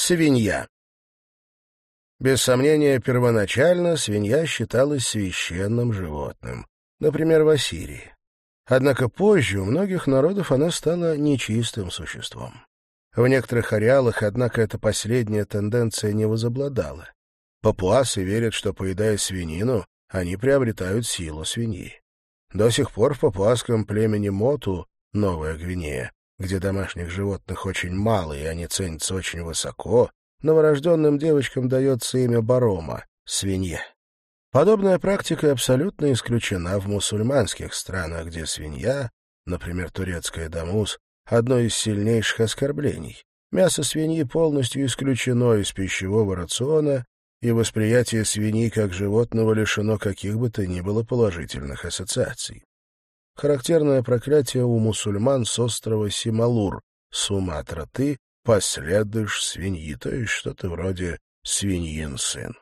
Свинья. Без сомнения, первоначально свинья считалась священным животным, например, в Ассирии. Однако позже у многих народов она стала нечистым существом. В некоторых ареалах, однако, эта последняя тенденция не возобладала. Папуасы верят, что, поедая свинину, они приобретают силу свиньи. До сих пор в папуасском племени Моту, Новая Гвинея, где домашних животных очень мало и они ценятся очень высоко, новорожденным девочкам дается имя Барома — свинья. Подобная практика абсолютно исключена в мусульманских странах, где свинья, например, турецкая дамус, одно из сильнейших оскорблений. Мясо свиньи полностью исключено из пищевого рациона, и восприятие свиньи как животного лишено каких бы то ни было положительных ассоциаций. Характерное проклятие у мусульман с острова Сималур, Суматра, ты последуешь свиньи, то есть что-то вроде свиньин сын.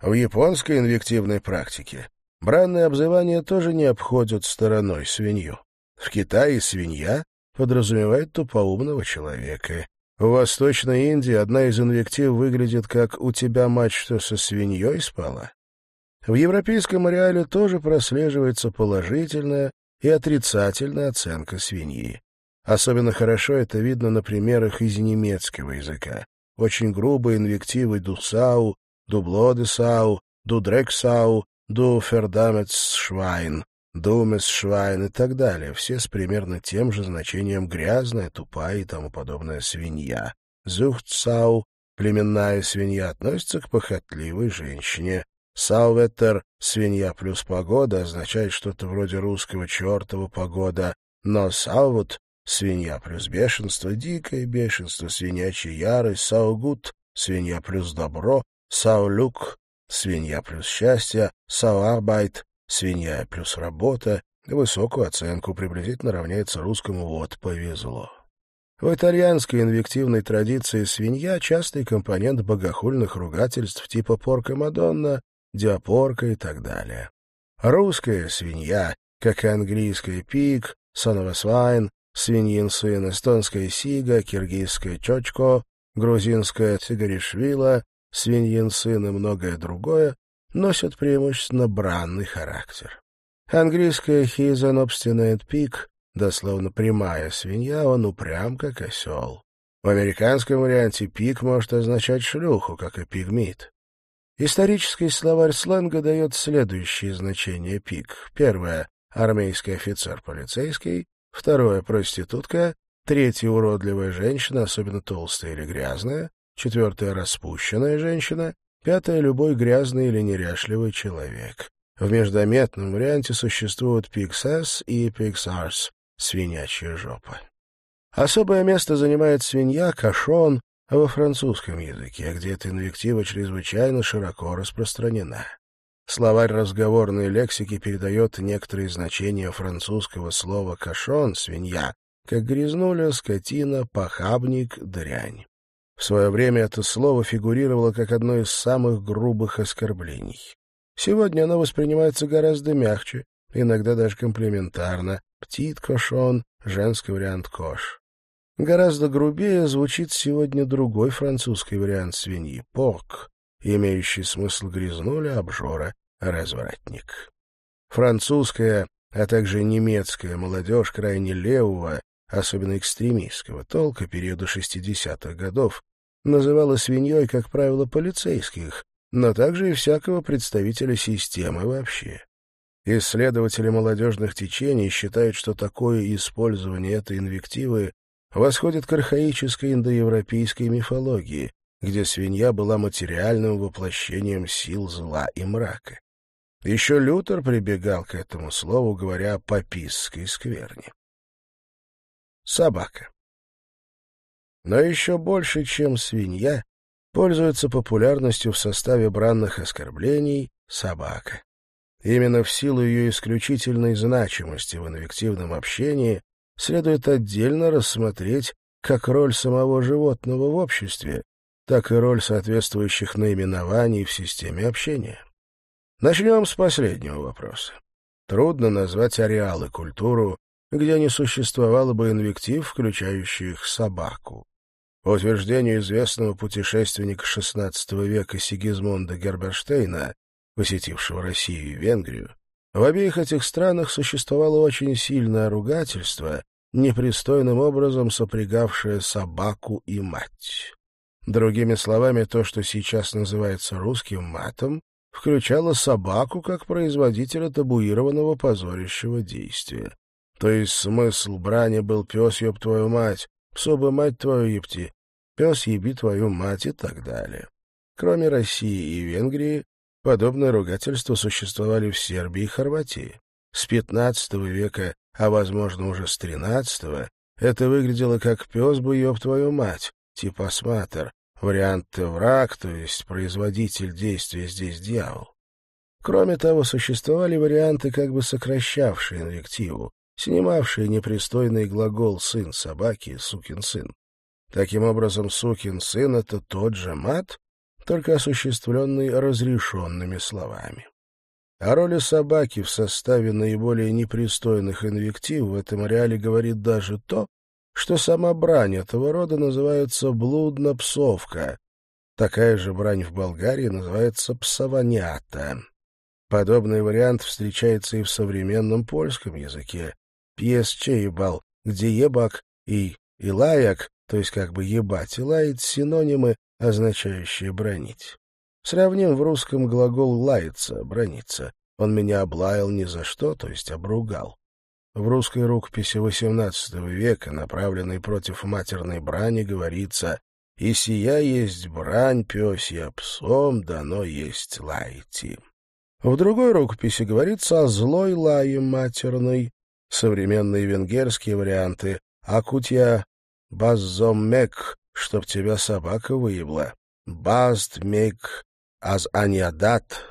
В японской инвективной практике бранные обзывания тоже не обходят стороной свинью. В Китае свинья подразумевает тупоумного человека. В Восточной Индии одна из инвектив выглядит как «у тебя мать что со свиньей спала?». В европейском ареале тоже прослеживается положительная и отрицательная оценка свиньи. Особенно хорошо это видно на примерах из немецкого языка. Очень грубые инвективы «дусау», «дублодесау», «дудрексау», «дуфердамецшвайн», «думесшвайн» и так далее, все с примерно тем же значением «грязная», «тупая» и тому подобное «свинья». «Зухтсау» — племенная свинья относится к похотливой женщине. Sauwetter — свинья плюс погода, означает что-то вроде русского чертова погода, но Sauwut — свинья плюс бешенство, дикое бешенство, свинячья ярость, saugut — свинья плюс добро, Sauglück — свинья плюс счастье, Sauarbeit — свинья плюс работа, высокую оценку приблизительно равняется русскому «вот повезло». В итальянской инвективной традиции свинья — частый компонент богохульных ругательств типа «porca Madonna», диапорка и так далее. Русская свинья, как и английская пик, соновосвайн, свиньин сын, эстонская сига, киргизская чочко, грузинская цигаришвила, свиньин сын и многое другое, носят преимущественно бранный характер. Английская «He's an obstinate pig», дословно «прямая свинья», он упрям, как осел. В американском варианте «пик» может означать шлюху, как и «пигмит». Исторический словарь сленга дает следующие значения пик. Первое — армейский офицер-полицейский. Второе — проститутка. Третье — уродливая женщина, особенно толстая или грязная. Четвертое — распущенная женщина. Пятое — любой грязный или неряшливый человек. В междометном варианте существуют пиксес и пиксарс — свинячья жопа. Особое место занимает свинья, кашон, а во французском языке, где эта инвектива чрезвычайно широко распространена. Словарь разговорной лексики передает некоторые значения французского слова «кашон» — «свинья», как грязнуля, скотина, похабник, дрянь. В свое время это слово фигурировало как одно из самых грубых оскорблений. Сегодня оно воспринимается гораздо мягче, иногда даже комплиментарно. Птит кошон, женский вариант кош. Гораздо грубее звучит сегодня другой французский вариант свиньи — порк, имеющий смысл грязнуля, обжора, развратник. Французская, а также немецкая молодежь крайне левого, особенно экстремистского толка периода 60-х годов, называла свиньей, как правило, полицейских, но также и всякого представителя системы вообще. Исследователи молодежных течений считают, что такое использование этой инвективы восходит к архаической индоевропейской мифологии, где свинья была материальным воплощением сил зла и мрака. Еще Лютер прибегал к этому слову, говоря о папистской скверне. Собака. Но еще больше, чем свинья, пользуется популярностью в составе бранных оскорблений собака. Именно в силу ее исключительной значимости в инвективном общении следует отдельно рассмотреть как роль самого животного в обществе, так и роль соответствующих наименований в системе общения. Начнем с последнего вопроса. Трудно назвать ареал и культуру, где не существовало бы инвектив, включающих собаку. По утверждению известного путешественника XVI века Сигизмунда Герберштейна, посетившего Россию и Венгрию, в обеих этих странах существовало очень сильное ругательство, непристойным образом сопрягавшее собаку и мать. Другими словами, то, что сейчас называется русским матом, включало собаку как производителя табуированного позорящего действия. То есть смысл брани был «пес, ёб твою мать», «псоба мать твою ебти», «пес, еби твою мать» и так далее. Кроме России и Венгрии, подобные ругательства существовали в Сербии и Хорватии. С XV века, а, возможно, уже с XIII, это выглядело как «пес бы ёб твою мать», типа «сматер», вариант «враг», то есть производитель действия здесь дьявол. Кроме того, существовали варианты, как бы сокращавшие инвективу, снимавшие непристойный глагол «сын собаки» «сукин сын». Таким образом, «сукин сын» — это тот же мат, только осуществленный разрешенными словами. О роли собаки в составе наиболее непристойных инвектив в этом реале говорит даже то, что сама брань этого рода называется блудно-псовка. Такая же брань в Болгарии называется псованята. Подобный вариант встречается и в современном польском языке пьес-чейбал, где ебак и илаяк, то есть как бы ебать и лаять, синонимы, означающие бронить. Сравним в русском глагол «лаяться», «брониться». Он меня облаял ни за что, то есть обругал. В русской рукописи XVIII века, направленной против матерной брани, говорится «И сия есть брань пёсья псом, дано есть лаyti». В другой рукописи говорится о злой лае матерной, современные венгерские варианты «Акутья баззоммек», чтоб тебя собака выебла, «Базтмек аз аниадат».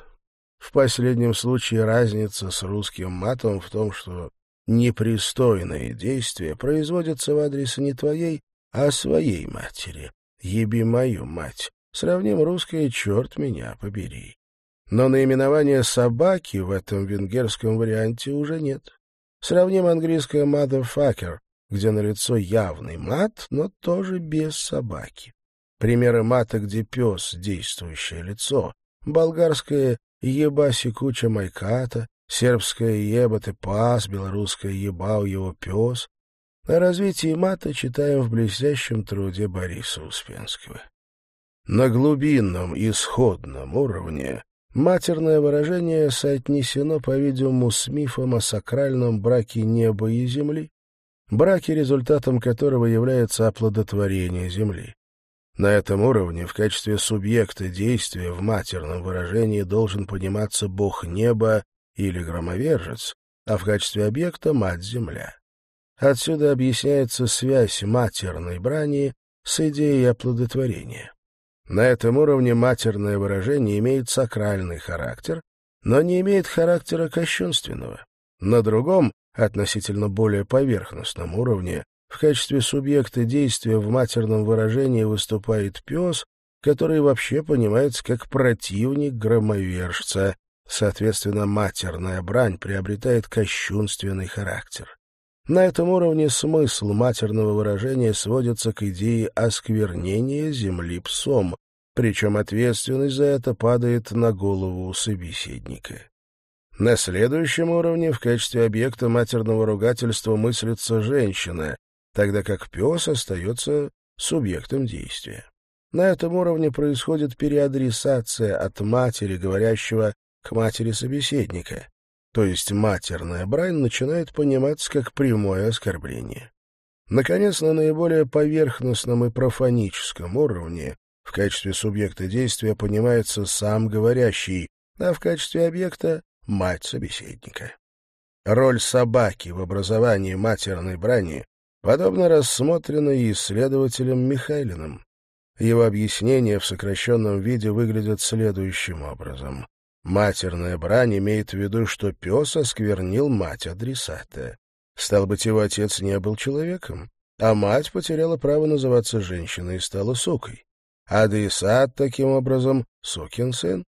В последнем случае разница с русским матом в том, что непристойные действия производятся в адрес не твоей, а своей матери. Еби мою мать. Сравним русское «черт меня побери». Но наименования собаки в этом венгерском варианте уже нет. Сравним английское «motherfucker», где налицо явный мат, но тоже без собаки. Примеры мата, где пес — действующее лицо. Болгарское «еба секуча майката», сербское «еба ты пас», белорусское «ебал его пес». О развитии мата читаем в блестящем труде Бориса Успенского. На глубинном исходном уровне Матерное выражение соотнесено, по-видимому, с мифом о сакральном браке неба и земли, браке, результатом которого является оплодотворение земли. На этом уровне в качестве субъекта действия в матерном выражении должен пониматься бог неба или громовержец, а в качестве объекта — мать-земля. Отсюда объясняется связь матерной брани с идеей оплодотворения. На этом уровне матерное выражение имеет сакральный характер, но не имеет характера кощунственного. На другом, относительно более поверхностном уровне, в качестве субъекта действия в матерном выражении выступает пес, который вообще понимается как противник громовержца, соответственно, матерная брань приобретает кощунственный характер. На этом уровне смысл матерного выражения сводится к идее осквернения земли псом, причем ответственность за это падает на голову собеседника. На следующем уровне в качестве объекта матерного ругательства мыслится женщина, тогда как пес остается субъектом действия. На этом уровне происходит переадресация от матери, говорящего, к матери собеседника то есть матерная брань, начинает пониматься как прямое оскорбление. Наконец, на наиболее поверхностном и профаническом уровне в качестве субъекта действия понимается сам говорящий, а в качестве объекта — мать собеседника. Роль собаки в образовании матерной брани подобно рассмотрена и исследователем Михайлиным. Его объяснения в сокращенном виде выглядят следующим образом. Матерная брань имеет в виду, что пес осквернил мать адресата. Стал быть, его отец не был человеком, а мать потеряла право называться женщиной и стала сукой. Адресат, таким образом, сукин сын.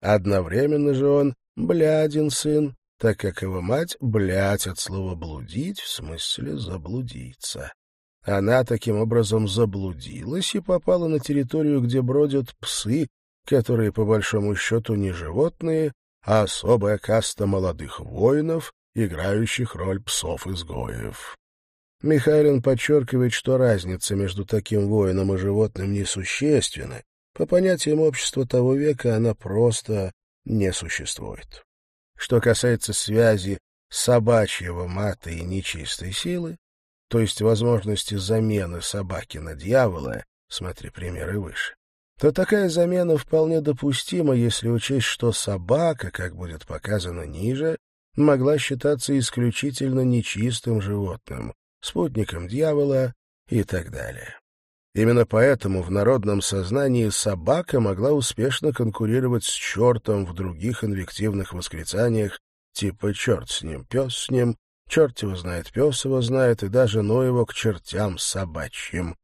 Одновременно же он блядин сын, так как его мать блядь от слова «блудить» в смысле «заблудиться». Она таким образом заблудилась и попала на территорию, где бродят псы, которые, по большому счету, не животные, а особая каста молодых воинов, играющих роль псов-изгоев. Михайлин подчеркивает, что разница между таким воином и животным несущественна. По понятиям общества того века она просто не существует. Что касается связи собачьего мата и нечистой силы, то есть возможности замены собаки на дьявола, смотри примеры выше, то такая замена вполне допустима, если учесть, что собака, как будет показано ниже, могла считаться исключительно нечистым животным, спутником дьявола и так далее. Именно поэтому в народном сознании собака могла успешно конкурировать с чертом в других инвективных восклицаниях типа «черт с ним, пес с ним», «черт его знает, пес его знает» и даже «ну его к чертям собачьим».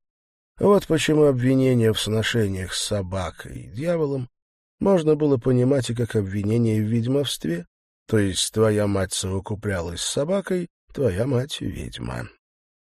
Вот почему обвинение в сношениях с собакой и дьяволом можно было понимать и как обвинение в ведьмовстве, то есть твоя мать совокуплялась с собакой, твоя мать — ведьма.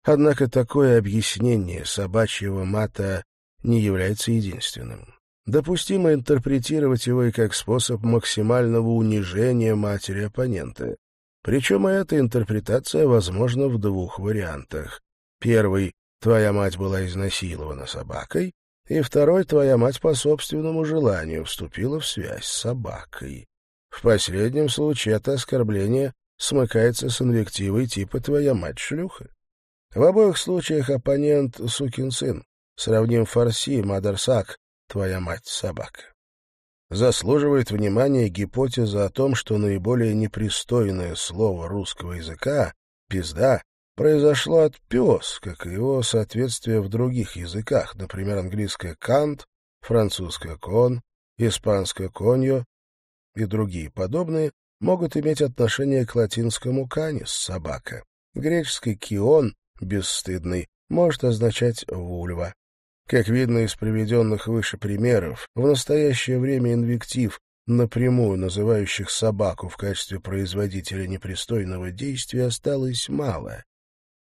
Однако такое объяснение собачьего мата не является единственным. Допустимо интерпретировать его и как способ максимального унижения матери оппонента. Причем эта интерпретация возможна в двух вариантах. Первый — твоя мать была изнасилована собакой, и второй — твоя мать по собственному желанию вступила в связь с собакой. В последнем случае это оскорбление смыкается с инвективой типа «твоя мать шлюха». В обоих случаях оппонент — сукин сын. Сравним фарси, мадарсак, твоя мать собака. Заслуживает внимания гипотеза о том, что наиболее непристойное слово русского языка «пизда» произошло от «пес», как и его соответствие в других языках, например, английское «кант», французское «кон», испанское «коньо» и другие подобные, могут иметь отношение к латинскому «канис» — собака, греческий «кион» бесстыдный, может означать «вульва». Как видно из приведенных выше примеров, в настоящее время инвектив, напрямую называющих собаку в качестве производителя непристойного действия, осталось мало.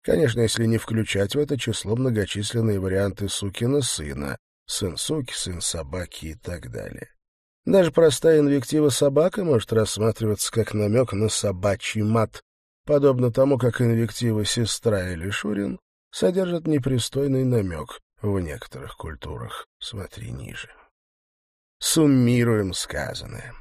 Конечно, если не включать в это число многочисленные варианты сукина сына, сын суки, сын собаки и так далее. Даже простая инвектива «собака» может рассматриваться как намек на собачий мат, подобно тому, как инвектива «сестра» или «шурин» содержат непристойный намек в некоторых культурах. Смотри ниже. Суммируем сказанное.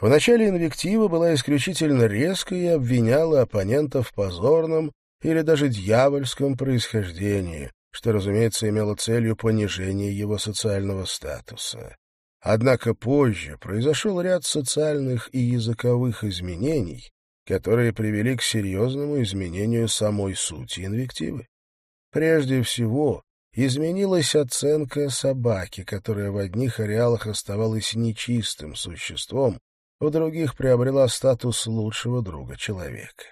В начале инвектива была исключительно резкой и обвиняла оппонента в позорном или даже дьявольском происхождении, что, разумеется, имело целью понижения его социального статуса. Однако позже произошел ряд социальных и языковых изменений, которые привели к серьезному изменению самой сути инвективы. Прежде всего, изменилась оценка собаки, которая в одних ареалах оставалась нечистым существом, в других приобрела статус лучшего друга человека.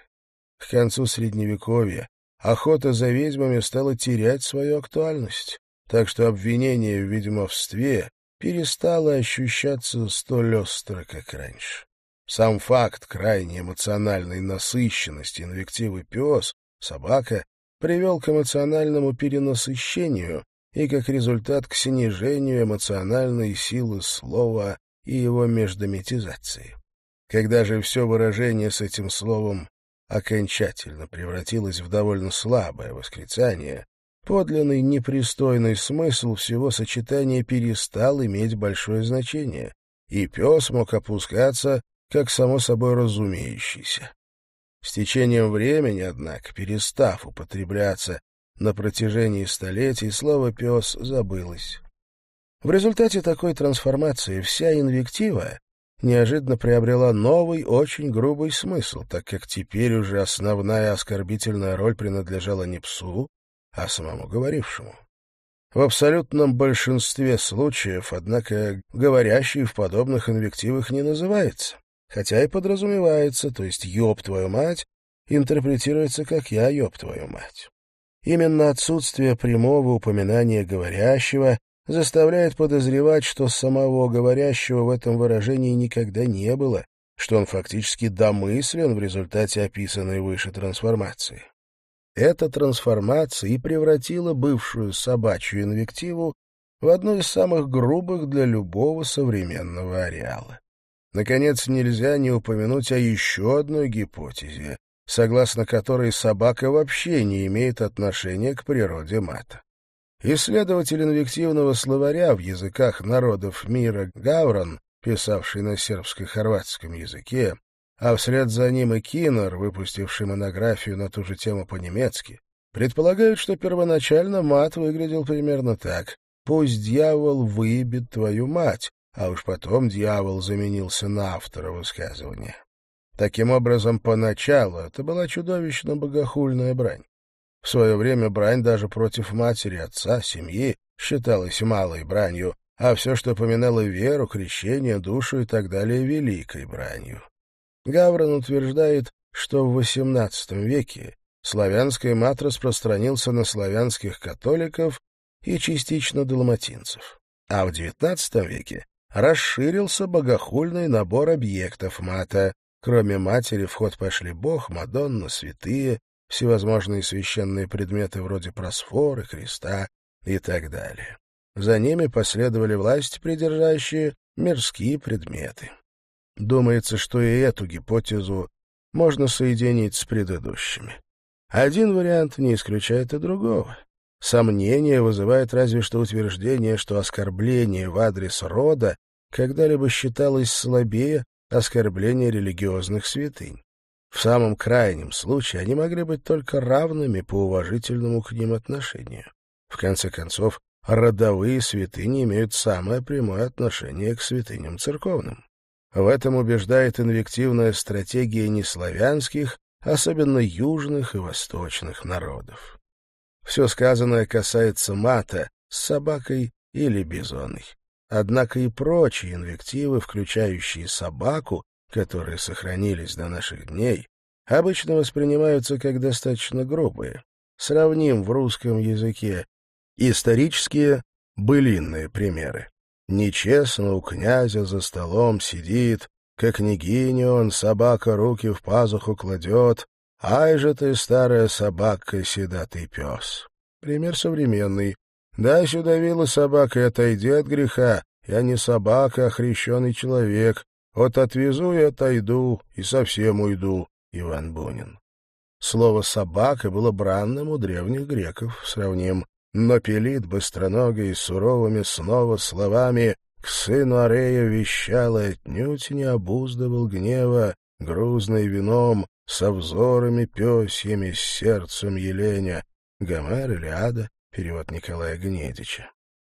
К концу Средневековья охота за ведьмами стала терять свою актуальность, так что обвинение в ведьмовстве перестало ощущаться столь остро, как раньше. Сам факт крайней эмоциональной насыщенности инвективы «пес», «собака» привел к эмоциональному перенасыщению и, как результат, к снижению эмоциональной силы слова и его междометизации. Когда же все выражение с этим словом окончательно превратилось в довольно слабое восклицание, подлинный непристойный смысл всего сочетания перестал иметь большое значение, и пес мог опускаться как само собой разумеющийся. С течением времени, однако, перестав употребляться на протяжении столетий, слово «пес» забылось. В результате такой трансформации вся инвектива неожиданно приобрела новый, очень грубый смысл, так как теперь уже основная оскорбительная роль принадлежала не псу, а самому говорившему. В абсолютном большинстве случаев, однако, говорящий в подобных инвективах не называется хотя и подразумевается, то есть «ёб твою мать» интерпретируется как «я ёб твою мать». Именно отсутствие прямого упоминания говорящего заставляет подозревать, что самого говорящего в этом выражении никогда не было, что он фактически домыслен в результате описанной выше трансформации. Эта трансформация и превратила бывшую собачью инвективу в одну из самых грубых для любого современного ареала. Наконец, нельзя не упомянуть о еще одной гипотезе, согласно которой собака вообще не имеет отношения к природе мата. Исследователь инвективного словаря в языках народов мира Гаврон, писавший на сербско-хорватском языке, а вслед за ним и Киннер, выпустивший монографию на ту же тему по-немецки, предполагают, что первоначально мат выглядел примерно так. «Пусть дьявол выебет твою мать», а уж потом дьявол заменился на автора высказывания. Таким образом, поначалу это была чудовищно богохульная брань. В свое время брань даже против матери, отца, семьи считалась малой бранью, а все, что поминало веру, крещение, душу и так далее, великой бранью. Гаврон утверждает, что в XVIII веке славянский мат распространился на славянских католиков и частично далматинцев, а в XIX веке расширился богохульный набор объектов мата. Кроме матери в ход пошли бог, Мадонна, святые, всевозможные священные предметы вроде просфоры, креста и так далее. За ними последовали власть придержащие мирские предметы. Думается, что и эту гипотезу можно соединить с предыдущими. Один вариант не исключает и другого. Сомнение вызывает разве что утверждение, что оскорбление в адрес рода когда-либо считалось слабее оскорбления религиозных святынь. В самом крайнем случае они могли быть только равными по уважительному к ним отношению. В конце концов, родовые святыни имеют самое прямое отношение к святыням церковным. В этом убеждает инвективная стратегия неславянских, особенно южных и восточных народов. Все сказанное касается мата с собакой или бизоной. Однако и прочие инвективы, включающие собаку, которые сохранились до наших дней, обычно воспринимаются как достаточно грубые. Сравним в русском языке исторические былинные примеры. Нечестно у князя за столом сидит, как княгиня он собака руки в пазуху кладет, ай же ты, старая собака, седатый пес. Пример современный. Дай сюда вилла собака и отойди от греха. Я не собака, а хрещеный человек. Вот отвезу и отойду, и совсем уйду. Иван Бунин. Слово «собака» было бранным у древних греков, сравним. Но Пелит, быстроногий, суровыми снова словами к сыну Арея вещал и отнюдь не обуздывал гнева, грузный вином, со взорами пёсьями, с сердцем еленя. Гомер Илиада, перевод Николая Гнедича.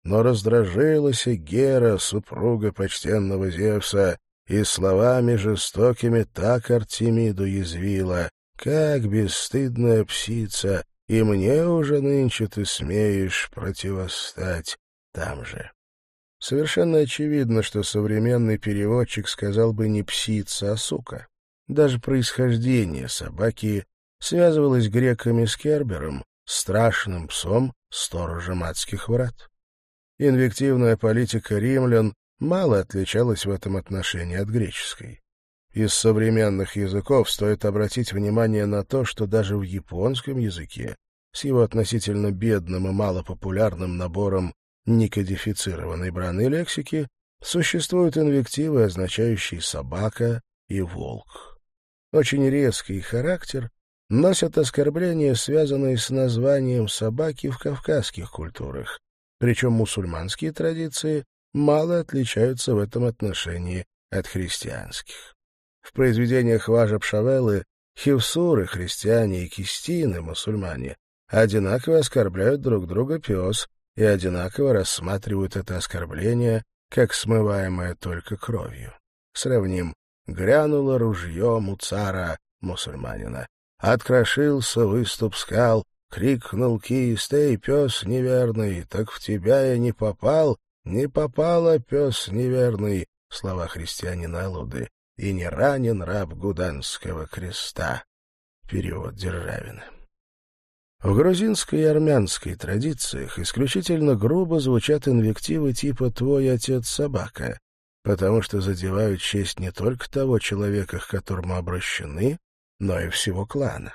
Но раздражилась и Гера, супруга почтенного Зевса, и словами жестокими так Артемиду язвила, как бесстыдная псица, и мне уже нынче ты смеешь противостать там же. Совершенно очевидно, что современный переводчик сказал бы не псица, а сука. Даже происхождение собаки связывалось греками с Кербером, страшным псом, сторожем адских врат. Инвективная политика римлян мало отличалась в этом отношении от греческой. Из современных языков стоит обратить внимание на то, что даже в японском языке с его относительно бедным и малопопулярным набором некодифицированной бранной лексики существуют инвективы, означающие «собака» и «волк». Очень резкий характер носят оскорбления, связанные с названием собаки в кавказских культурах, причем мусульманские традиции мало отличаются в этом отношении от христианских. В произведениях Важа Пшавеллы хивсуры, христиане и кистины, мусульмане, одинаково оскорбляют друг друга пес и одинаково рассматривают это оскорбление как смываемое только кровью. Сравним. Грянуло ружье муцара, мусульманина. Открошился выступ скал, крикнул кистей, пес неверный, так в тебя я не попал, не попало, пес неверный, слова христианина Алуды, и не ранен раб Гуданского креста. Перевод Державина. В грузинской и армянской традициях исключительно грубо звучат инвективы типа «твой отец собака», потому что задевают честь не только того человека, к которому обращены, но и всего клана.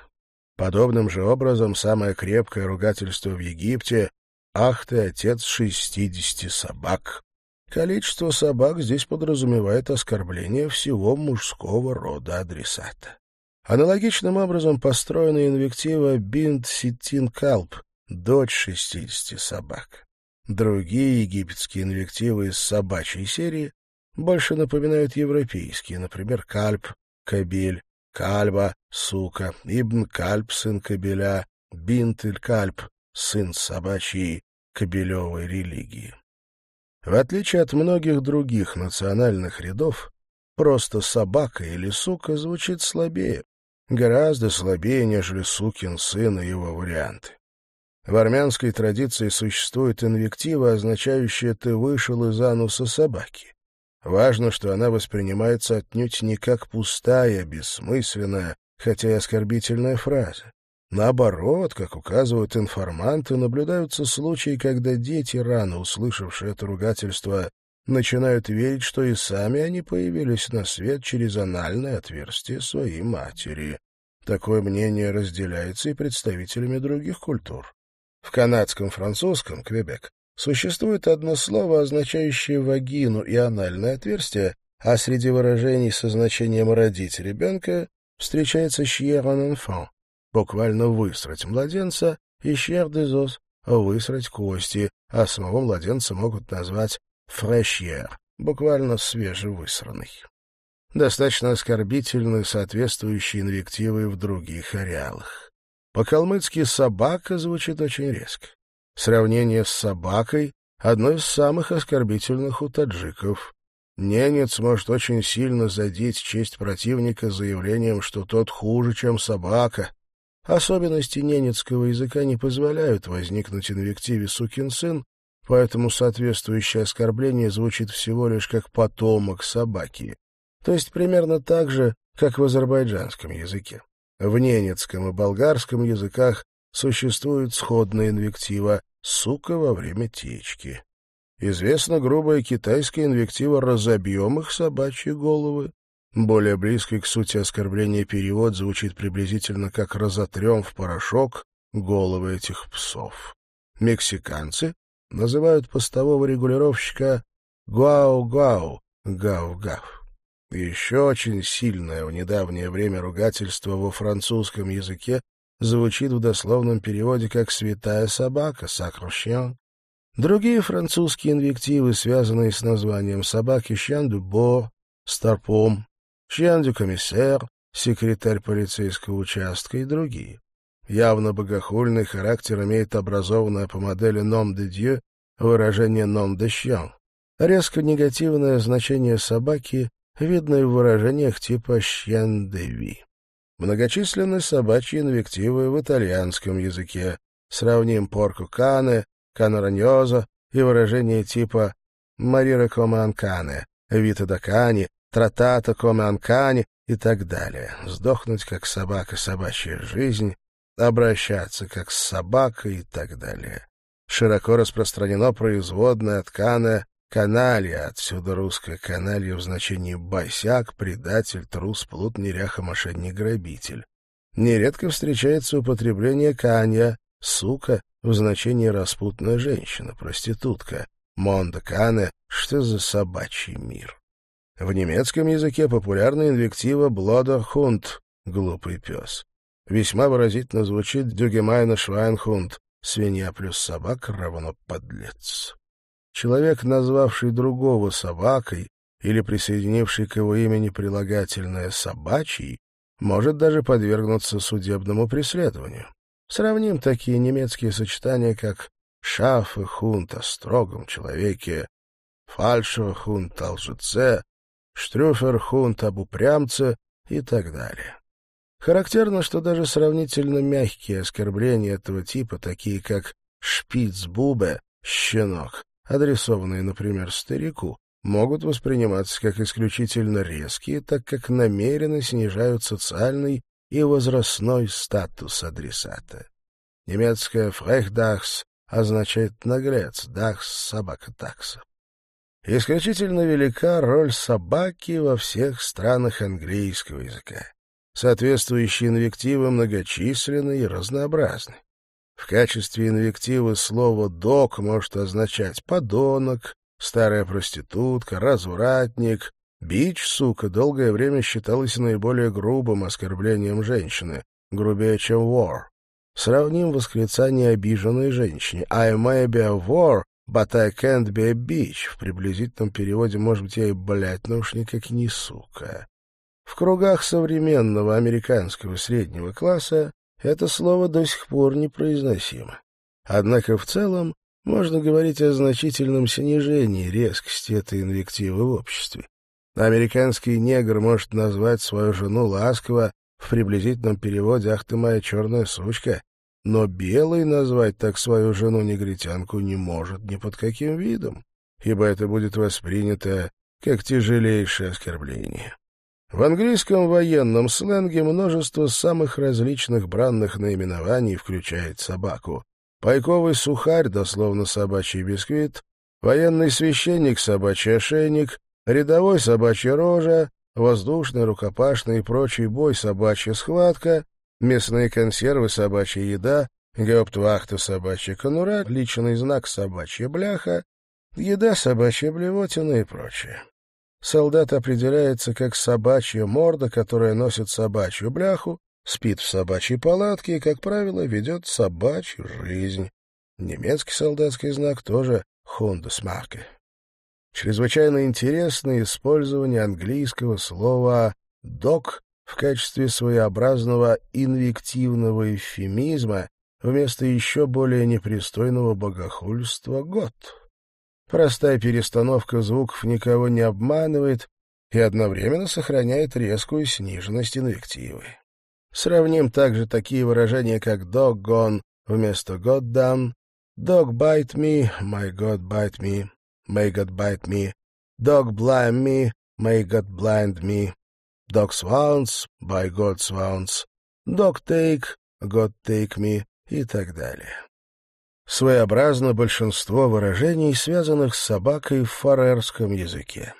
Подобным же образом самое крепкое ругательство в Египте «Ах ты, отец шестидесяти собак!» Количество собак здесь подразумевает оскорбление всего мужского рода адресата. Аналогичным образом построена инвектива «Бинт Ситин Калп» — дочь шестидесяти собак. Другие египетские инвективы из собачьей серии больше напоминают европейские, например, «Кальп», «Кабель», «Кальба», «Сука», «Ибн Кальп», сын Кабеля, «Бинт Иль Кальп», сын собачьей кабелевой религии. В отличие от многих других национальных рядов, просто собака или сука звучит слабее, гораздо слабее, нежели сукин сын и его варианты. В армянской традиции существует инвектива, означающая «ты вышел из ануса собаки». Важно, что она воспринимается отнюдь не как пустая, бессмысленная, хотя и оскорбительная фраза. Наоборот, как указывают информанты, наблюдаются случаи, когда дети, рано услышавшие это ругательство, начинают верить, что и сами они появились на свет через анальное отверстие своей матери. Такое мнение разделяется и представителями других культур. В канадском французском, Квебек, существует одно слово, означающее вагину и анальное отверстие, а среди выражений со значением «родить ребенка» встречается «chier un enfant», буквально высрать младенца, и щер дезос — высрать кости, а самого младенца могут назвать фрешьер, буквально свежевысранный. Достаточно оскорбительны соответствующие инвективы в других ареалах. По-калмыцки «собака» звучит очень резко. Сравнение с собакой — одно из самых оскорбительных у таджиков. Ненец может очень сильно задеть честь противника заявлением, что тот хуже, чем собака, Особенности ненецкого языка не позволяют возникнуть инвективе «сукин сын», поэтому соответствующее оскорбление звучит всего лишь как «потомок собаки», то есть примерно так же, как в азербайджанском языке. В ненецком и болгарском языках существует сходная инвектива «сука во время течки». Известна грубая китайская инвектива «разобьем их собачьи головы», более близкий к сути оскорбления перевод звучит приблизительно как «разотрем в порошок головы этих псов». Мексиканцы называют постового регулировщика «гуау-гуау», «гав-гав». Еще очень сильное в недавнее время ругательство во французском языке звучит в дословном переводе как «святая собака», «сакрощен». Другие французские инвективы, связанные с названием собаки «щан-дю-бо», «старпом», Чьян-дю-комиссер, секретарь полицейского участка и другие. Явно богохульный характер имеет образованное по модели «ном де дью» выражение «ном де чьян». Резко негативное значение собаки видно и в выражениях типа «щьян де ви». Многочисленны собачьи инвективы в итальянском языке. Сравним «порко кане», «канараньоза» и выражение типа «марира команкане», «вита дакани», Тратата, Коме Анкани и так далее. Сдохнуть, как собака, собачья жизнь, обращаться, как с собакой и так далее. Широко распространено производное тканое каналья, отсюда русское каналья в значении «босяк», «предатель», «трус», «плут», «неряха», «мошенник», «грабитель». Нередко встречается употребление канья, «сука» в значении «распутная женщина», «проститутка», «монда кане», что за собачий мир. В немецком языке популярна инвектива «блодерхунд» — «глупый пес». Весьма выразительно звучит «дюгемайна швайнхунд» — «свинья плюс собака равно подлец». Человек, назвавший другого собакой или присоединивший к его имени прилагательное «собачий», может даже подвергнуться судебному преследованию. Сравним такие немецкие сочетания, как «шаф» и «хунт» о строгом человеке, «фальшер» хунт о лжеце, Штрюферхунд об упрямце и так далее. Характерно, что даже сравнительно мягкие оскорбления этого типа, такие как «шпицбубе» — «щенок», адресованные, например, старику, могут восприниматься как исключительно резкие, так как намеренно снижают социальный и возрастной статус адресата. Немецкое «фрехдахс» означает «наглец», «дахс» — «собака-такса». Исключительно велика роль собаки во всех странах английского языка. Соответствующие инвективы многочисленны и разнообразны. В качестве инвективы слово «док» может означать «подонок», «старая проститутка», «развратник». «Бич, сука» долгое время считалось наиболее грубым оскорблением женщины, грубее, чем «war». Сравним восклицание обиженной женщине «I may be a war, but I can't be a bitch». В приблизительном переводе, может быть, я и, блядь, но уж никак не сука. В кругах современного американского среднего класса это слово до сих пор непроизносимо. Однако в целом можно говорить о значительном снижении резкости этой инвективы в обществе. Американский негр может назвать свою жену ласково в приблизительном переводе «Ах ты моя черная сучка», но белый назвать так свою жену-негритянку не может ни под каким видом, ибо это будет воспринято как тяжелейшее оскорбление. В английском военном сленге множество самых различных бранных наименований включает собаку. Пайковый сухарь, дословно собачий бисквит, военный священник — собачий ошейник, рядовой собачья рожа, воздушный, рукопашный и прочий бой — собачья схватка, мясные консервы — собачья еда, гауптвахта — собачья конура, личный знак — собачья бляха, еда — собачья блевотина и прочее. Солдат определяется как собачья морда, которая носит собачью бляху, спит в собачьей палатке и, как правило, ведет собачью жизнь. Немецкий солдатский знак тоже «Хундесмарке». Чрезвычайно интересно использование английского слова «дог» в качестве своеобразного инвективного эвфемизма вместо еще более непристойного богохульства «год». Простая перестановка звуков никого не обманывает и одновременно сохраняет резкую сниженность инвективы. Сравним также такие выражения, как «dog gone» вместо «god done», «dog bite me», «my God bite me», «may God bite me», «dog blind me», «may God blind me», «dog swounds», «by God swounds», «dog take», «God take me» и так далее. Своеобразно большинство выражений, связанных с собакой в фарерском языке.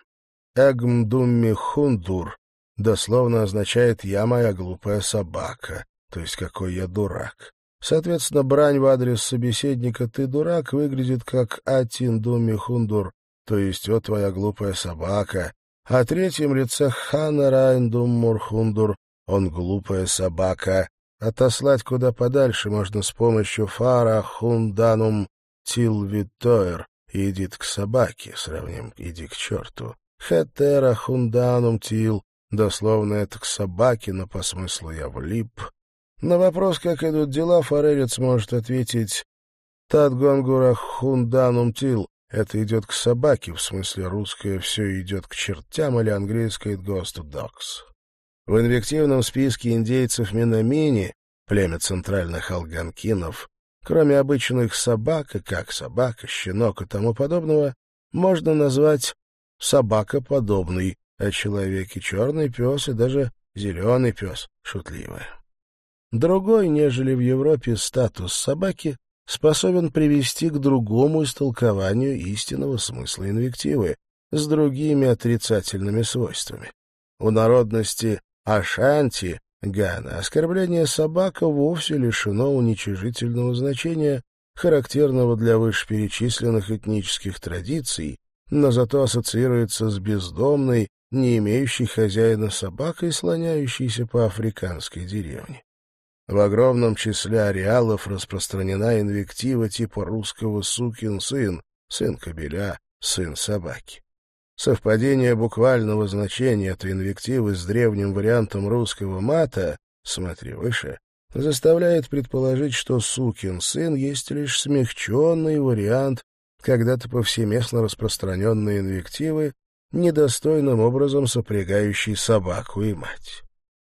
«Эгмдумми хундур» дословно означает «я моя глупая собака», то есть «какой я дурак». Соответственно, брань в адрес собеседника «ты дурак» выглядит как «атин думи хундур», то есть «о твоя глупая собака», а третьем лице «хана райн думмур хундур», он глупая собака, Отослать куда подальше можно с помощью фара хунданум тилвитоер. Идит к собаке, сравним, иди к черту. Хетера хунданум тил. Дословно это к собаке, но по смыслу я влип. На вопрос, как идут дела, форелец может ответить «Тат гонгура хунданум тил». Это идет к собаке, в смысле русское «все идет к чертям» или английское «it goes to dogs». В инвективном списке индейцев Минамини, племя центральных алганкинов, кроме обычных собак, как собака, щенок и тому подобного, можно назвать собакоподобный, а человеке черный пес и даже зеленый пес шутливо. Другой, нежели в Европе, статус собаки способен привести к другому истолкованию истинного смысла инвективы с другими отрицательными свойствами. У народности Ашанти, Гана, оскорбление собака вовсе лишено уничижительного значения, характерного для вышеперечисленных этнических традиций, но зато ассоциируется с бездомной, не имеющей хозяина собакой, слоняющейся по африканской деревне. В огромном числе ареалов распространена инвектива типа русского «сукин сын», сын кобеля, сын собаки. Совпадение буквального значения этой инвективы с древним вариантом русского мата, смотри выше, заставляет предположить, что «сукин сын» есть лишь смягченный вариант когда-то повсеместно распространенной инвективы, недостойным образом сопрягающей собаку и мать.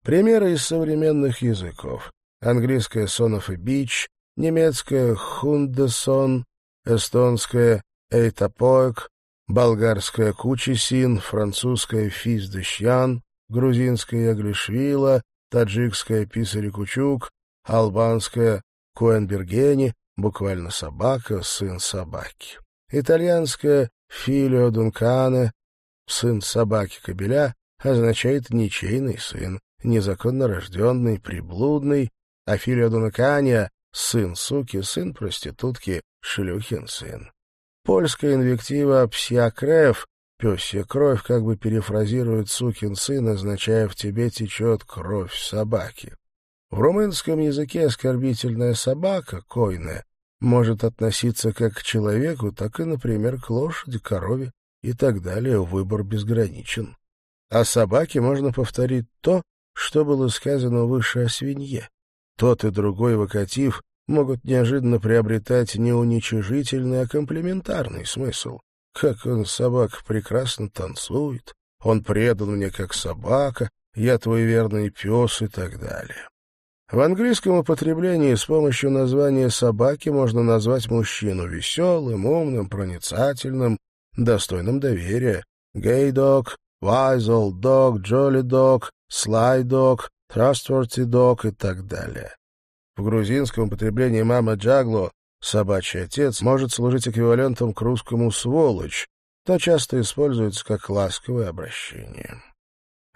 Примеры из современных языков. Английское «son of a beach», немецкое «hundeson», эстонское «эйтапоек», болгарская Кучесин, французская Физдещян, грузинская Яглишвила, таджикская Писарикучук, албанская Куэнбергени, буквально собака, сын собаки, итальянская Филио Дункане, сын собаки кобеля, означает ничейный сын, незаконно рожденный, приблудный, а филиодунакания — сын суки, сын проститутки, шлюхин сын. Польская инвектива «псиакрев» — пёсья кровь, как бы перефразирует сукин сын, означая «в тебе течет кровь собаки». В румынском языке оскорбительная собака, койная, может относиться как к человеку, так и, например, к лошади, корове и так далее. Выбор безграничен. О собаке можно повторить то, что было сказано выше о свинье. Тот и другой вокатив могут неожиданно приобретать не уничижительный, а комплементарный смысл. Как он, собака, прекрасно танцует, он предан мне как собака, я твой верный пес и так далее. В английском употреблении с помощью названия собаки можно назвать мужчину веселым, умным, проницательным, достойным доверия. Gay dog, wise old dog, jolly dog, sly dog, trustworthy dog и так далее. В грузинском употреблении «мама Джагло» собачий отец может служить эквивалентом к русскому «сволочь», но часто используется как ласковое обращение.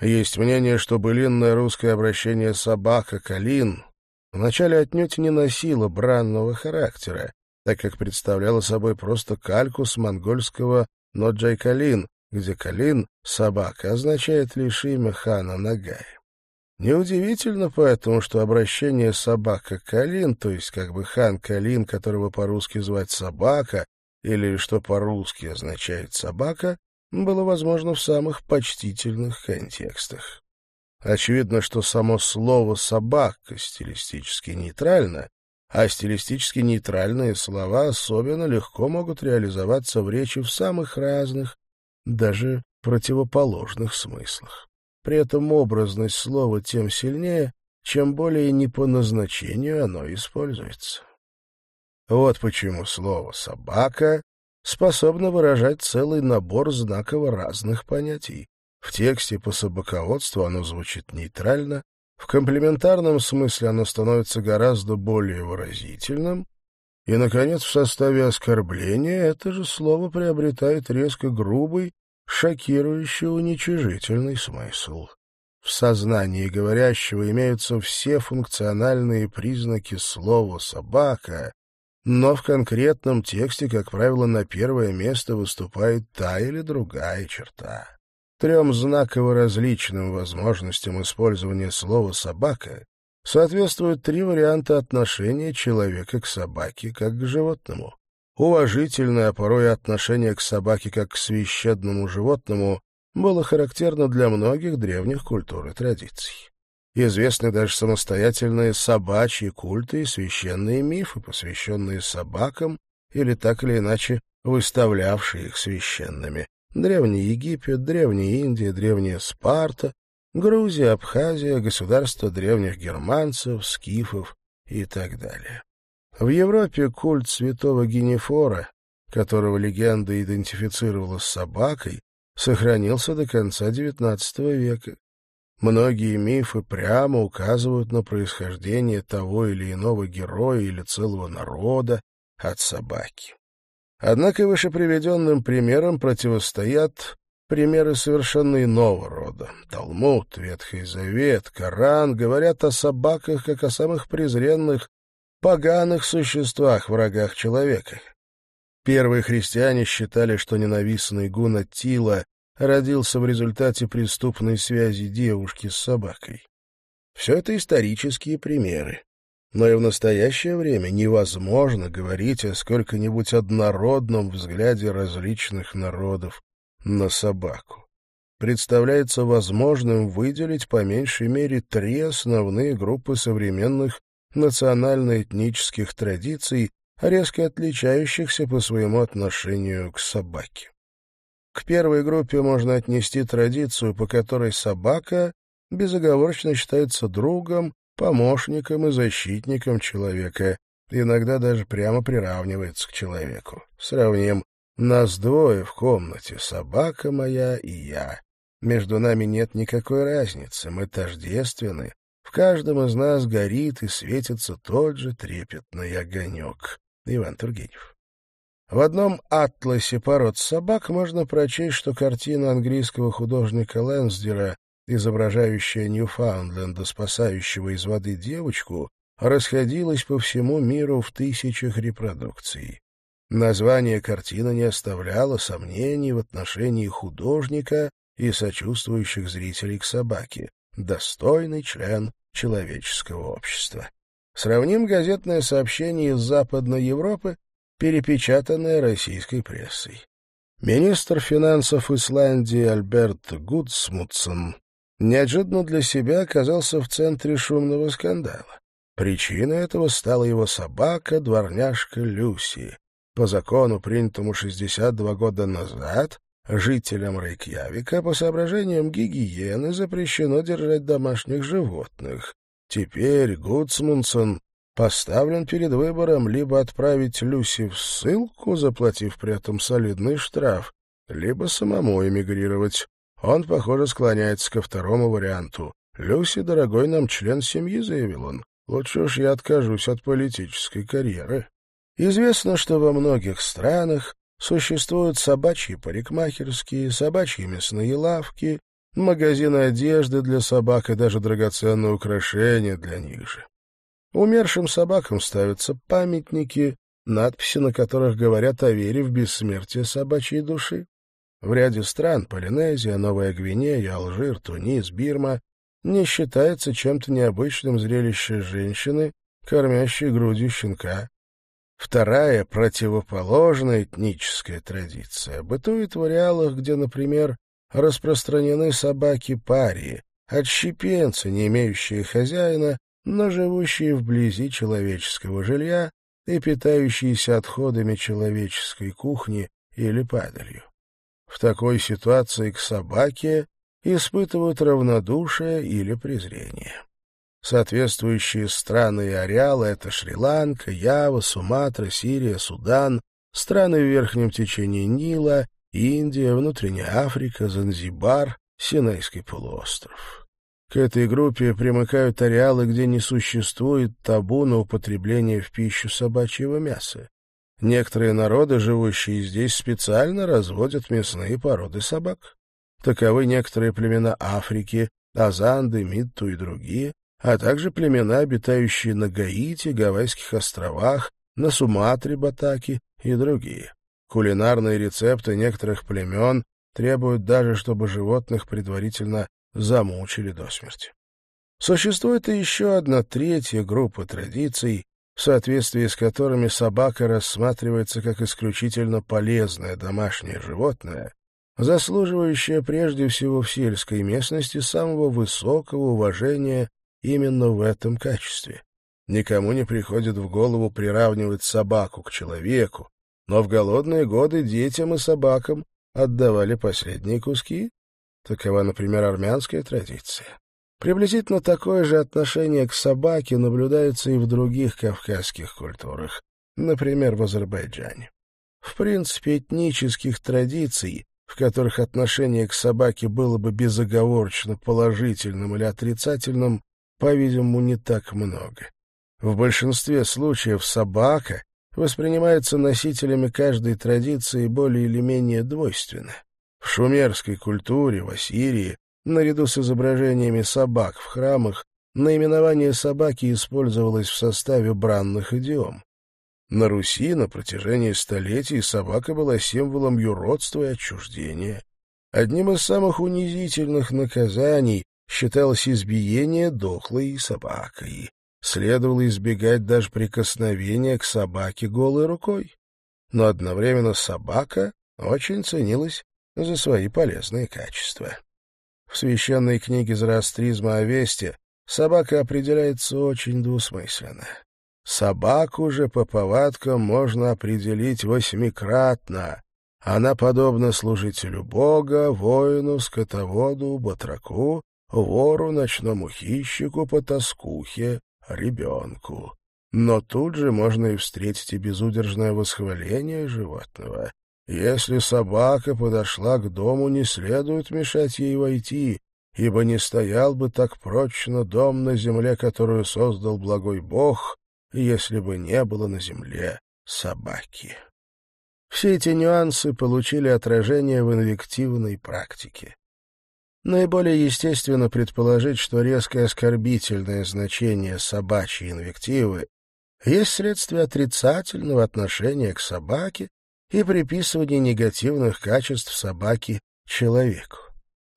Есть мнение, что былинное русское обращение «собака Калин» вначале отнюдь не носило бранного характера, так как представляло собой просто кальку с монгольского «ноджай Калин», где Калин, собака, означает лишь имя хана Нагая. Неудивительно поэтому, что обращение «собака Калин», то есть как бы хан Калин, которого по-русски звать «собака», или что по-русски означает «собака», было возможно в самых почтительных контекстах. Очевидно, что само слово «собака» стилистически нейтрально, а стилистически нейтральные слова особенно легко могут реализоваться в речи в самых разных, даже противоположных смыслах. При этом образность слова тем сильнее, чем более не по назначению оно используется. Вот почему слово «собака» способна выражать целый набор знаково разных понятий. В тексте по собаководству оно звучит нейтрально, в комплементарном смысле оно становится гораздо более выразительным, и, наконец, в составе оскорбления это же слово приобретает резко грубый, шокирующий, уничижительный смысл. В сознании говорящего имеются все функциональные признаки слова «собака», но в конкретном тексте, как правило, на первое место выступает та или другая черта. Трем знаково различным возможностям использования слова «собака» соответствуют три варианта отношения человека к собаке как к животному. Уважительное, а порой отношение к собаке как к священному животному было характерно для многих древних культур и традиций. Известны даже самостоятельные собачьи культы и священные мифы, посвященные собакам или так или иначе выставлявшие их священными. Древний Египет, Древняя Индия, Древняя Спарта, Грузия, Абхазия, государство древних германцев, скифов и так далее. В Европе культ святого Генефора, которого легенда идентифицировала с собакой, сохранился до конца XIX века. Многие мифы прямо указывают на происхождение того или иного героя или целого народа от собаки. Однако вышеприведенным примерам противостоят примеры совершенно иного рода. Талмуд, Ветхий Завет, Коран говорят о собаках как о самых презренных, поганых существах, врагах человека. Первые христиане считали, что ненавистный гун Аттила родился в результате преступной связи девушки с собакой. Все это исторические примеры. Но и в настоящее время невозможно говорить о сколько-нибудь однородном взгляде различных народов на собаку. Представляется возможным выделить по меньшей мере три основные группы современных национально-этнических традиций, резко отличающихся по своему отношению к собаке. К первой группе можно отнести традицию, по которой собака безоговорочно считается другом, помощником и защитником человека, иногда даже прямо приравнивается к человеку. Сравним нас двое в комнате, собака моя и я. Между нами нет никакой разницы, мы тождественны. Каждом из нас горит и светится тот же трепетный огонек. Иван Тургенев. В одном атласе пород собак можно прочесть, что картина английского художника Лэнсдера изображающая Ньюфаундленда, спасающего из воды девочку, расходилась по всему миру в тысячах репродукций. Название картины не оставляло сомнений в отношении художника и сочувствующих зрителей к собаке, достойный член человеческого общества. Сравним газетное сообщение из Западной Европы, перепечатанное российской прессой. Министр финансов Исландии Альберт Гудсмутсон неожиданно для себя оказался в центре шумного скандала. Причиной этого стала его собака, дворняжка Люси. По закону, принятому 62 года назад, жителям Рейкьявика по соображениям гигиены запрещено держать домашних животных. Теперь Гудсмунсон поставлен перед выбором либо отправить Люси в ссылку, заплатив при этом солидный штраф, либо самому эмигрировать. Он, похоже, склоняется ко второму варианту. «Люси, дорогой нам член семьи», — заявил он. «Лучше уж я откажусь от политической карьеры». Известно, что во многих странах существуют собачьи парикмахерские, собачьи мясные лавки, магазины одежды для собак и даже драгоценные украшения для них же. Умершим собакам ставятся памятники, надписи на которых говорят о вере в бессмертие собачьей души. В ряде стран — Полинезия, Новая Гвинея, Алжир, Тунис, Бирма — не считается чем-то необычным зрелище женщины, кормящей грудью щенка. Вторая, противоположная этническая традиция бытует в ареалах, где, например, распространены собаки-парии, отщепенцы, не имеющие хозяина, но живущие вблизи человеческого жилья и питающиеся отходами человеческой кухни или падалью. В такой ситуации к собаке испытывают равнодушие или презрение. Соответствующие страны и ареалы — это Шри-Ланка, Ява, Суматра, Сирия, Судан, страны в верхнем течении Нила, Индия, Внутренняя Африка, Занзибар, Синайский полуостров. К этой группе примыкают ареалы, где не существует табу на употребление в пищу собачьего мяса. Некоторые народы, живущие здесь, специально разводят мясные породы собак. Таковы некоторые племена Африки, Азанды, Митту и другие, а также племена, обитающие на Гаити, Гавайских островах, на Суматре, Батаки и другие. Кулинарные рецепты некоторых племен требуют даже, чтобы животных предварительно замучили до смерти. Существует и еще одна третья группа традиций, в соответствии с которыми собака рассматривается как исключительно полезное домашнее животное, заслуживающее прежде всего в сельской местности самого высокого уважения именно в этом качестве. Никому не приходит в голову приравнивать собаку к человеку, но в голодные годы детям и собакам отдавали последние куски, Такова, например, армянская традиция. Приблизительно такое же отношение к собаке наблюдается и в других кавказских культурах, например, в Азербайджане. В принципе, этнических традиций, в которых отношение к собаке было бы безоговорочно положительным или отрицательным, по-видимому, не так много. В большинстве случаев собака воспринимается носителями каждой традиции более или менее двойственно. В шумерской культуре, в Ассирии, наряду с изображениями собак в храмах, наименование собаки использовалось в составе бранных идиом. На Руси на протяжении столетий собака была символом юродства и отчуждения. Одним из самых унизительных наказаний считалось избиение дохлой собакой. Следовало избегать даже прикосновения к собаке голой рукой. Но одновременно собака очень ценилась за свои полезные качества. В священной книге зороастризма о Весте собака определяется очень двусмысленно. Собаку же по повадкам можно определить восьмикратно. Она подобна служителю Бога, воину, скотоводу, батраку, вору, ночному хищику, потаскухе, ребенку. Но тут же можно и встретить и безудержное восхваление животного. Если собака подошла к дому, не следует мешать ей войти, ибо не стоял бы так прочно дом на земле, которую создал благой Бог, если бы не было на земле собаки. Все эти нюансы получили отражение в инвективной практике. Наиболее естественно предположить, что резкое оскорбительное значение собачьей инвективы есть следствие отрицательного отношения к собаке и приписывания негативных качеств собаки человеку.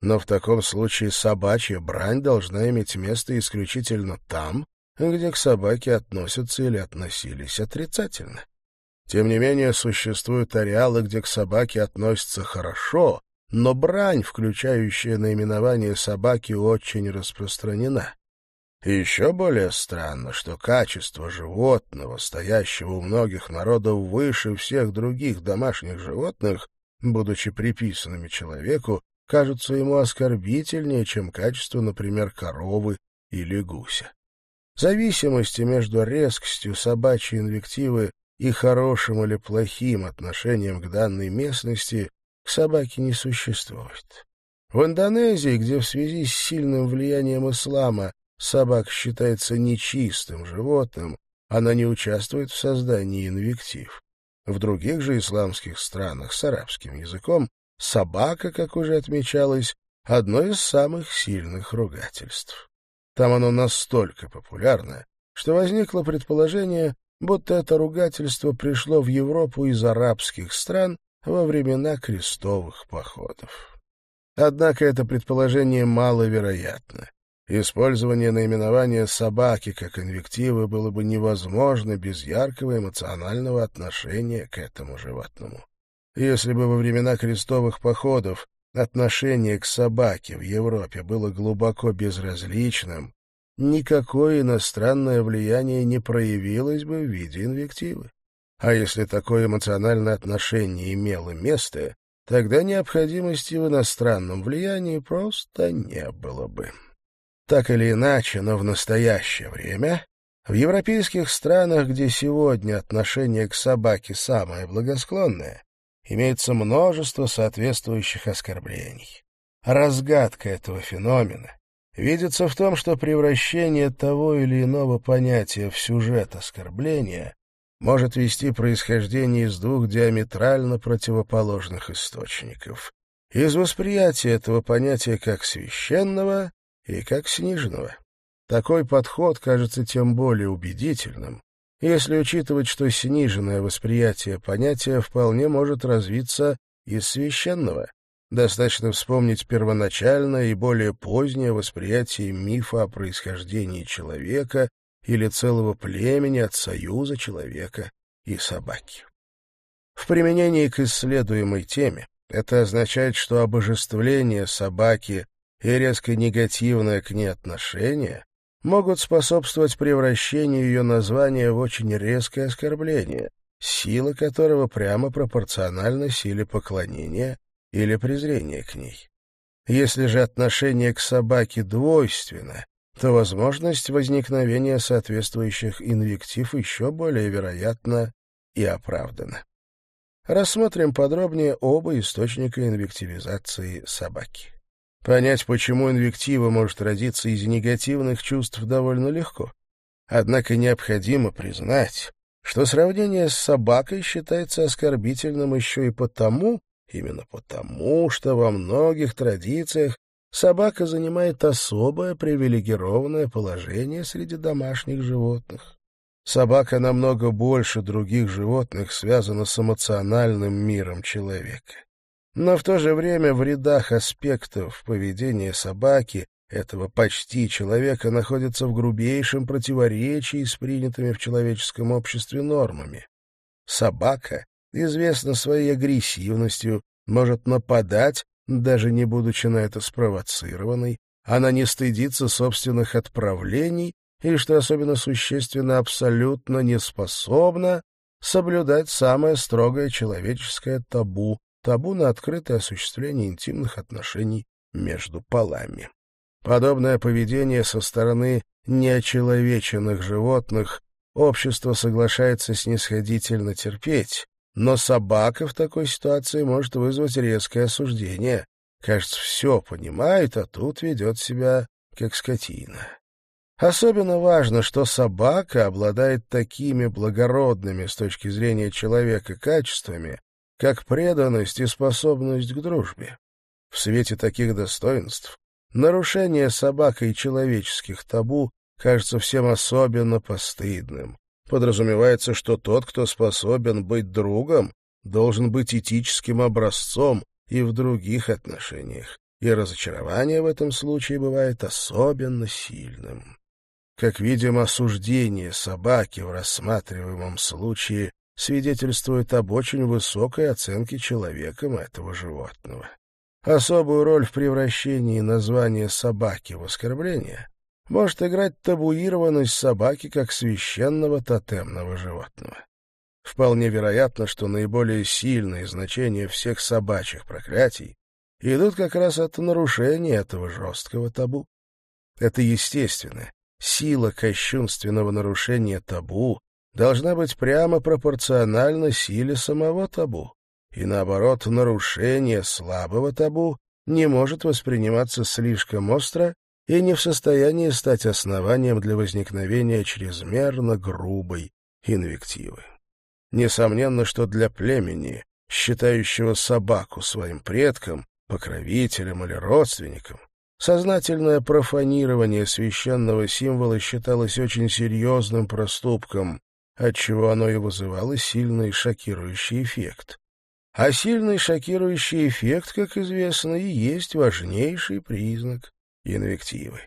Но в таком случае собачья брань должна иметь место исключительно там, где к собаке относятся или относились отрицательно. Тем не менее, существуют ареалы, где к собаке относятся хорошо, но брань, включающая наименование собаки, очень распространена. И еще более странно, что качество животного, стоящего у многих народов выше всех других домашних животных, будучи приписанными человеку, кажутся ему оскорбительнее, чем качество, например, коровы или гуся. Зависимости между резкостью собачьей инвективы и хорошим или плохим отношением к данной местности к собаке не существует. В Индонезии, где в связи с сильным влиянием ислама собака считается нечистым животным, она не участвует в создании инвектив. В других же исламских странах с арабским языком собака, как уже отмечалось, одно из самых сильных ругательств. Там оно настолько популярно, что возникло предположение, будто это ругательство пришло в Европу из арабских стран во времена крестовых походов. Однако это предположение маловероятно. Использование наименования собаки как инвективы было бы невозможно без яркого эмоционального отношения к этому животному. Если бы во времена крестовых походов отношение к собаке в Европе было глубоко безразличным, никакое иностранное влияние не проявилось бы в виде инвективы. А если такое эмоциональное отношение имело место, тогда необходимости в иностранном влиянии просто не было бы. Так или иначе, но в настоящее время в европейских странах, где сегодня отношение к собаке самое благосклонное, имеется множество соответствующих оскорблений. Разгадка этого феномена видится в том, что превращение того или иного понятия в сюжет оскорбления может вести происхождение из двух диаметрально противоположных источников. Из восприятия этого понятия как священного и как сниженного. Такой подход кажется тем более убедительным, если учитывать, что сниженное восприятие понятия вполне может развиться из священного. Достаточно вспомнить первоначальное и более позднее восприятие мифа о происхождении человека или целого племени от союза человека и собаки. В применении к исследуемой теме это означает, что обожествление собаки и резко негативное к ней отношение могут способствовать превращению ее названия в очень резкое оскорбление, сила которого прямо пропорциональна силе поклонения или презрения к ней. Если же отношение к собаке двойственно, то возможность возникновения соответствующих инвектив еще более вероятна и оправдана. Рассмотрим подробнее оба источника инвективизации собаки. Понять, почему инвектива может родиться из негативных чувств, довольно легко. Однако необходимо признать, что сравнение с собакой считается оскорбительным еще и потому, именно потому, что во многих традициях собака занимает особое привилегированное положение среди домашних животных. Собака намного больше других животных связана с эмоциональным миром человека. Но в то же время в рядах аспектов поведения собаки этого почти человека находится в грубейшем противоречии с принятыми в человеческом обществе нормами. Собака известна своей агрессивностью, может нападать даже не будучи на это спровоцированной, она не стыдится собственных отправлений и, что особенно существенно, абсолютно не способна соблюдать самое строгое человеческое табу, табу на открытое осуществление интимных отношений между полами. Подобное поведение со стороны неочеловеченных животных общество соглашается снисходительно терпеть, но собака в такой ситуации может вызвать резкое осуждение. Кажется, все понимает, а тут ведет себя как скотина. Особенно важно, что собака обладает такими благородными с точки зрения человека качествами, как преданность и способность к дружбе. В свете таких достоинств нарушение собакой человеческих табу кажется всем особенно постыдным. Подразумевается, что тот, кто способен быть другом, должен быть этическим образцом и в других отношениях, и разочарование в этом случае бывает особенно сильным. Как видим, осуждение собаки в рассматриваемом случае свидетельствует об очень высокой оценке человеком этого животного. Особую роль в превращении названия собаки в оскорбление может играть табуированность собаки как священного тотемного животного. Вполне вероятно, что наиболее сильные значения всех собачьих проклятий идут как раз от нарушения этого жесткого табу. Это естественно. Сила кощунственного нарушения табу должна быть прямо пропорциональна силе самого табу, и, наоборот, нарушение слабого табу не может восприниматься слишком остро и не в состоянии стать основанием для возникновения чрезмерно грубой инвективы. Несомненно, что для племени, считающего собаку своим предком, покровителем или родственником, сознательное профанирование священного символа считалось очень серьезным проступком, отчего оно и вызывало сильный шокирующий эффект. А сильный шокирующий эффект, как известно, и есть важнейший признак инвективы.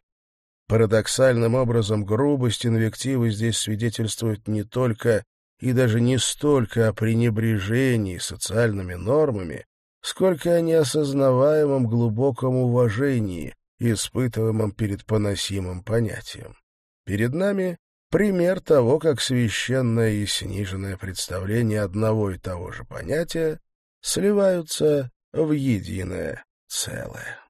Парадоксальным образом грубость инвективы здесь свидетельствует не только и даже не столько о пренебрежении социальными нормами, сколько о неосознаваемом глубоком уважении, испытываемом перед поносимым понятием. Перед нами пример того, как священное и сниженное представление одного и того же понятия сливаются в единое целое.